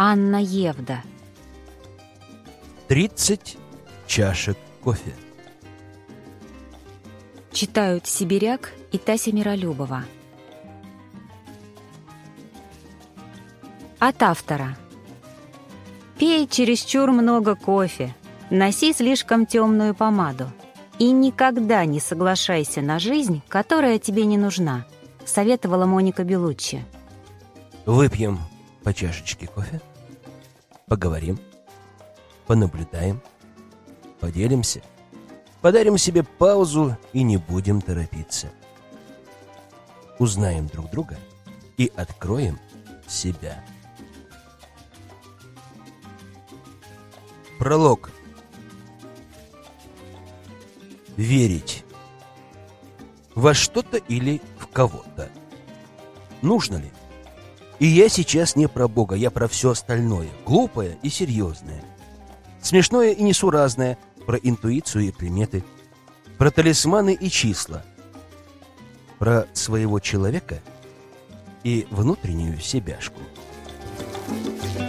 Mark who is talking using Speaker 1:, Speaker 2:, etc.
Speaker 1: Анна Евда.
Speaker 2: 30 чашек кофе.
Speaker 1: Читают «Сибиряк» и Тася Миролюбова. От автора. Пей чересчур много кофе, носи слишком темную помаду – и никогда не соглашайся на жизнь, которая тебе не нужна, советовала Моника Белуччи.
Speaker 2: Выпьем по чашечке кофе, поговорим, понаблюдаем, поделимся, подарим себе паузу и не будем торопиться. Узнаем друг друга и откроем себя. Пролог. Верить. Во что-то или в кого-то. Нужно ли? И я сейчас не про Бога, я про все остальное. Глупое и серьезное. Смешное и несуразное. Про интуицию и приметы. Про талисманы и числа. Про своего человека и внутреннюю себяшку. Thank you.